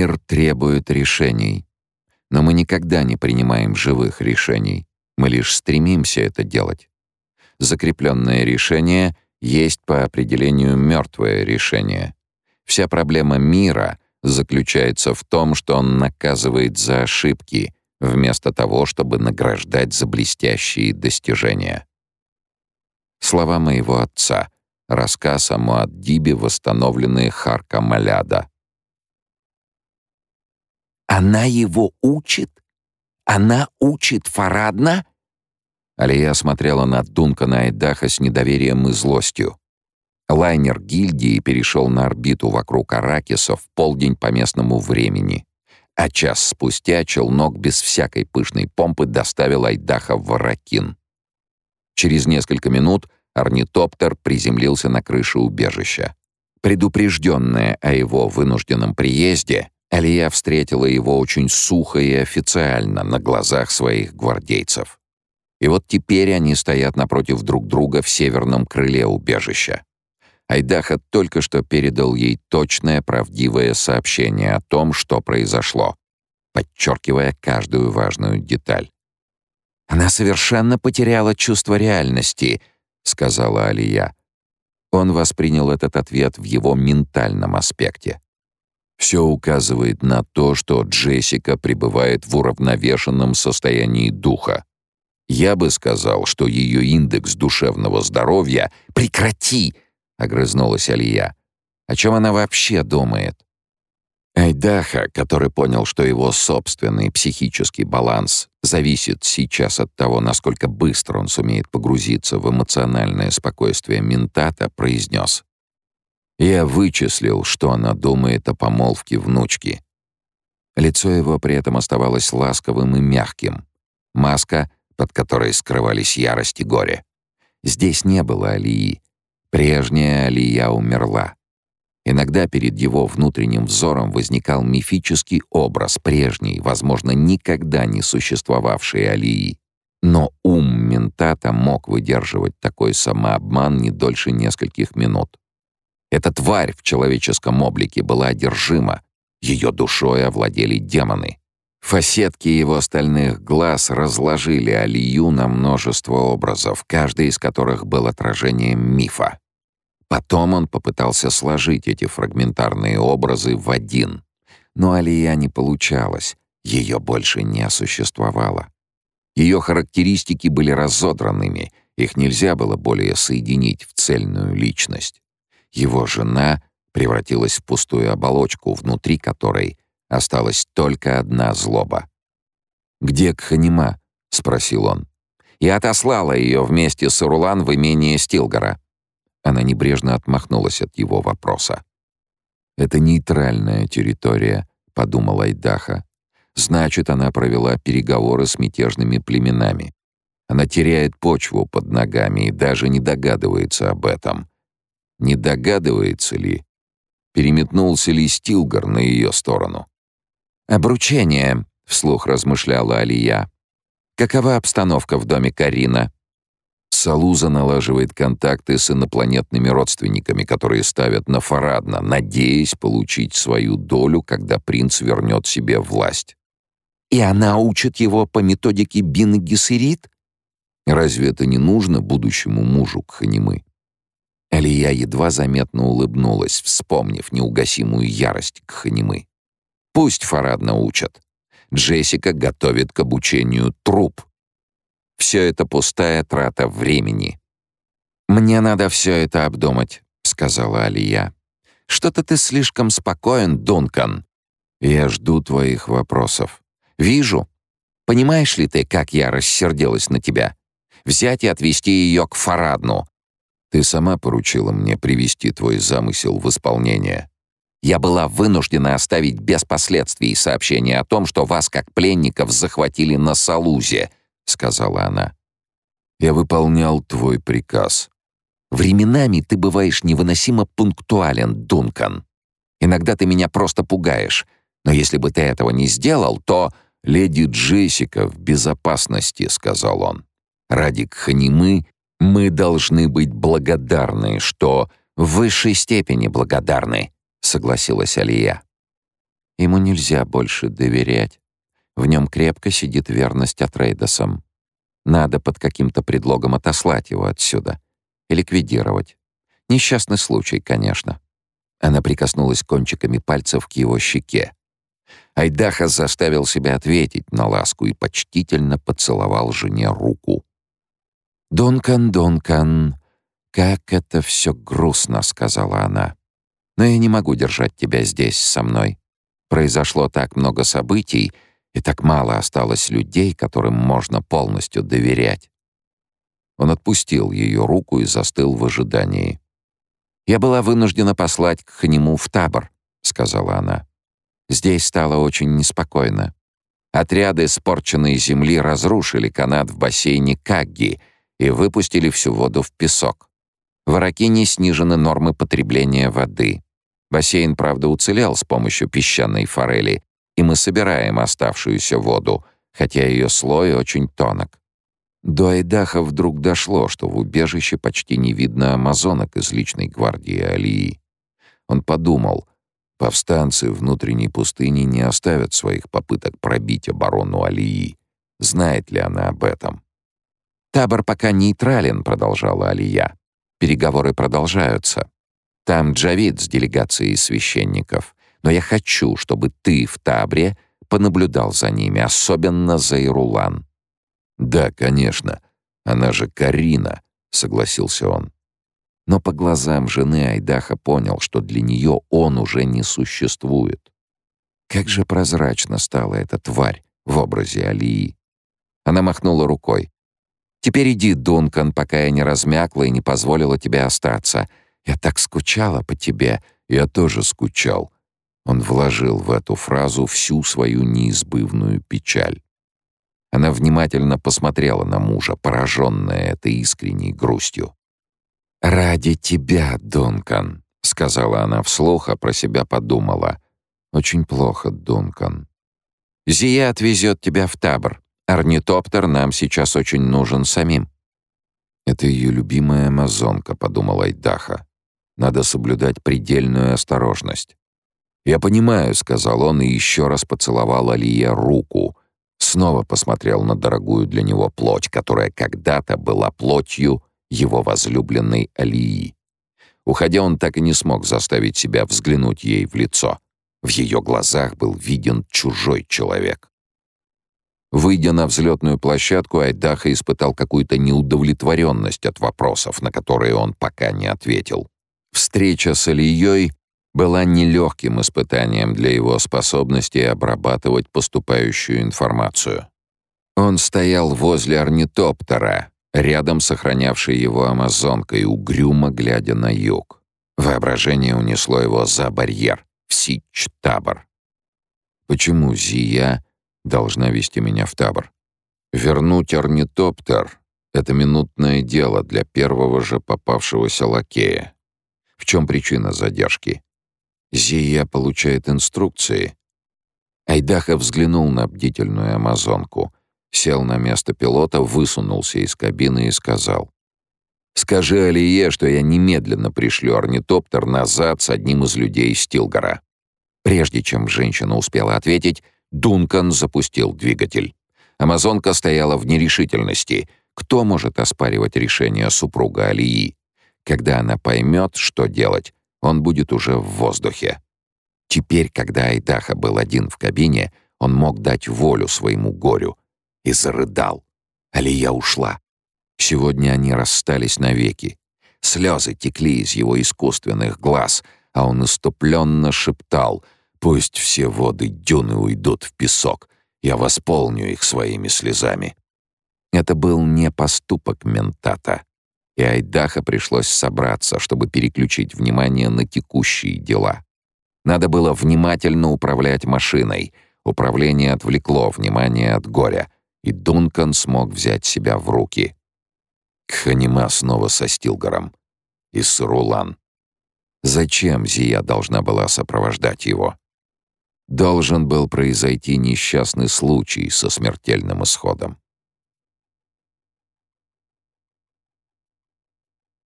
Мир требует решений. Но мы никогда не принимаем живых решений. Мы лишь стремимся это делать. Закрепленное решение есть по определению мертвое решение. Вся проблема мира заключается в том, что он наказывает за ошибки, вместо того, чтобы награждать за блестящие достижения. Слова моего отца. Рассказ о Муаддибе, восстановленный Харка Маляда. «Она его учит? Она учит Фарадна?» Алия смотрела на Дункана Айдаха с недоверием и злостью. Лайнер гильдии перешел на орбиту вокруг Аракиса в полдень по местному времени. А час спустя челнок без всякой пышной помпы доставил Айдаха в Аракин. Через несколько минут орнитоптер приземлился на крыше убежища. Предупрежденная о его вынужденном приезде, Алия встретила его очень сухо и официально на глазах своих гвардейцев. И вот теперь они стоят напротив друг друга в северном крыле убежища. Айдаха только что передал ей точное, правдивое сообщение о том, что произошло, подчеркивая каждую важную деталь. «Она совершенно потеряла чувство реальности», — сказала Алия. Он воспринял этот ответ в его ментальном аспекте. Все указывает на то, что Джессика пребывает в уравновешенном состоянии духа. Я бы сказал, что ее индекс душевного здоровья... «Прекрати!» — огрызнулась Алия. «О чем она вообще думает?» Айдаха, который понял, что его собственный психический баланс зависит сейчас от того, насколько быстро он сумеет погрузиться в эмоциональное спокойствие ментата, произнес. «Я вычислил, что она думает о помолвке внучки». Лицо его при этом оставалось ласковым и мягким. Маска — под которой скрывались ярость и горе. Здесь не было Алии. Прежняя Алия умерла. Иногда перед его внутренним взором возникал мифический образ прежней, возможно, никогда не существовавшей Алии. Но ум ментата мог выдерживать такой самообман не дольше нескольких минут. Эта тварь в человеческом облике была одержима, ее душой овладели демоны. Фасетки его остальных глаз разложили Алию на множество образов, каждый из которых был отражением мифа. Потом он попытался сложить эти фрагментарные образы в один. Но Алия не получалось, ее больше не существовало. Ее характеристики были разодранными, их нельзя было более соединить в цельную личность. Его жена превратилась в пустую оболочку, внутри которой Осталась только одна злоба. «Где Кханима?» — спросил он. «Я отослала ее вместе с Урулан в имение Стилгора». Она небрежно отмахнулась от его вопроса. «Это нейтральная территория», — подумала Айдаха. «Значит, она провела переговоры с мятежными племенами. Она теряет почву под ногами и даже не догадывается об этом. Не догадывается ли? Переметнулся ли Стилгар на ее сторону? «Обручение», — вслух размышляла Алия. «Какова обстановка в доме Карина?» Салуза налаживает контакты с инопланетными родственниками, которые ставят на Фарадна, надеясь получить свою долю, когда принц вернет себе власть. «И она учит его по методике Бин Гессерит?» «Разве это не нужно будущему мужу Кханимы?» Алия едва заметно улыбнулась, вспомнив неугасимую ярость Кханимы. Пусть Фарад научат. Джессика готовит к обучению труп. Все это пустая трата времени. «Мне надо все это обдумать», — сказала Алия. «Что-то ты слишком спокоен, Дункан». «Я жду твоих вопросов». «Вижу. Понимаешь ли ты, как я рассердилась на тебя? Взять и отвезти ее к Фарадну». «Ты сама поручила мне привести твой замысел в исполнение». Я была вынуждена оставить без последствий сообщение о том, что вас, как пленников, захватили на Салузе», — сказала она. «Я выполнял твой приказ». «Временами ты бываешь невыносимо пунктуален, Дункан. Иногда ты меня просто пугаешь. Но если бы ты этого не сделал, то...» «Леди Джессика в безопасности», — сказал он. «Ради Кханимы мы должны быть благодарны, что...» «В высшей степени благодарны», — согласилась Алия. Ему нельзя больше доверять. В нем крепко сидит верность от Рейдосам. Надо под каким-то предлогом отослать его отсюда и ликвидировать. Несчастный случай, конечно. Она прикоснулась кончиками пальцев к его щеке. Айдаха заставил себя ответить на ласку и почтительно поцеловал жене руку. «Дункан, Дункан, как это все грустно», — сказала она. «Но я не могу держать тебя здесь со мной. Произошло так много событий, и так мало осталось людей, которым можно полностью доверять». Он отпустил ее руку и застыл в ожидании. «Я была вынуждена послать к нему в табор», — сказала она. Здесь стало очень неспокойно. Отряды спорченной земли разрушили канат в бассейне Кагги и выпустили всю воду в песок. В Аракине снижены нормы потребления воды. Бассейн, правда, уцелел с помощью песчаной форели, и мы собираем оставшуюся воду, хотя ее слой очень тонок. До Айдаха вдруг дошло, что в убежище почти не видно амазонок из личной гвардии Алии. Он подумал, Повстанцы внутренней пустыни не оставят своих попыток пробить оборону Алии. Знает ли она об этом? «Табор пока нейтрален», — продолжала Алия. «Переговоры продолжаются. Там Джавид с делегацией священников. Но я хочу, чтобы ты в Табре понаблюдал за ними, особенно за Ирулан». «Да, конечно. Она же Карина», — согласился он но по глазам жены Айдаха понял, что для нее он уже не существует. Как же прозрачно стала эта тварь в образе Алии. Она махнула рукой. «Теперь иди, Дункан, пока я не размякла и не позволила тебе остаться. Я так скучала по тебе». «Я тоже скучал». Он вложил в эту фразу всю свою неизбывную печаль. Она внимательно посмотрела на мужа, пораженная этой искренней грустью. «Ради тебя, Дункан», — сказала она вслух, а про себя подумала. «Очень плохо, Дункан. Зия отвезет тебя в табор. Орнитоптер нам сейчас очень нужен самим». «Это ее любимая амазонка», — подумала Айдаха. «Надо соблюдать предельную осторожность». «Я понимаю», — сказал он и еще раз поцеловал Алия руку. Снова посмотрел на дорогую для него плоть, которая когда-то была плотью его возлюбленной Алии. Уходя, он так и не смог заставить себя взглянуть ей в лицо. В ее глазах был виден чужой человек. Выйдя на взлетную площадку, Айдаха испытал какую-то неудовлетворенность от вопросов, на которые он пока не ответил. Встреча с Алией была нелегким испытанием для его способности обрабатывать поступающую информацию. Он стоял возле орнитоптера, рядом сохранявшей его амазонкой, угрюмо глядя на юг. Воображение унесло его за барьер, в Сич-табор. Почему Зия должна вести меня в табор? Вернуть орнитоптер — это минутное дело для первого же попавшегося лакея. В чем причина задержки? Зия получает инструкции. Айдаха взглянул на бдительную амазонку — сел на место пилота, высунулся из кабины и сказал. «Скажи Алие, что я немедленно пришлю орнитоптер назад с одним из людей Стилгора». Прежде чем женщина успела ответить, Дункан запустил двигатель. Амазонка стояла в нерешительности. Кто может оспаривать решение супруга Алии? Когда она поймет, что делать, он будет уже в воздухе. Теперь, когда Айдаха был один в кабине, он мог дать волю своему горю, и зарыдал. Алия ушла. Сегодня они расстались навеки. Слезы текли из его искусственных глаз, а он иступленно шептал «Пусть все воды дюны уйдут в песок, я восполню их своими слезами». Это был не поступок ментата, и Айдаха пришлось собраться, чтобы переключить внимание на текущие дела. Надо было внимательно управлять машиной. Управление отвлекло внимание от горя — и Дункан смог взять себя в руки. Кханима снова со Стилгаром. И Сурулан. Зачем Зия должна была сопровождать его? Должен был произойти несчастный случай со смертельным исходом.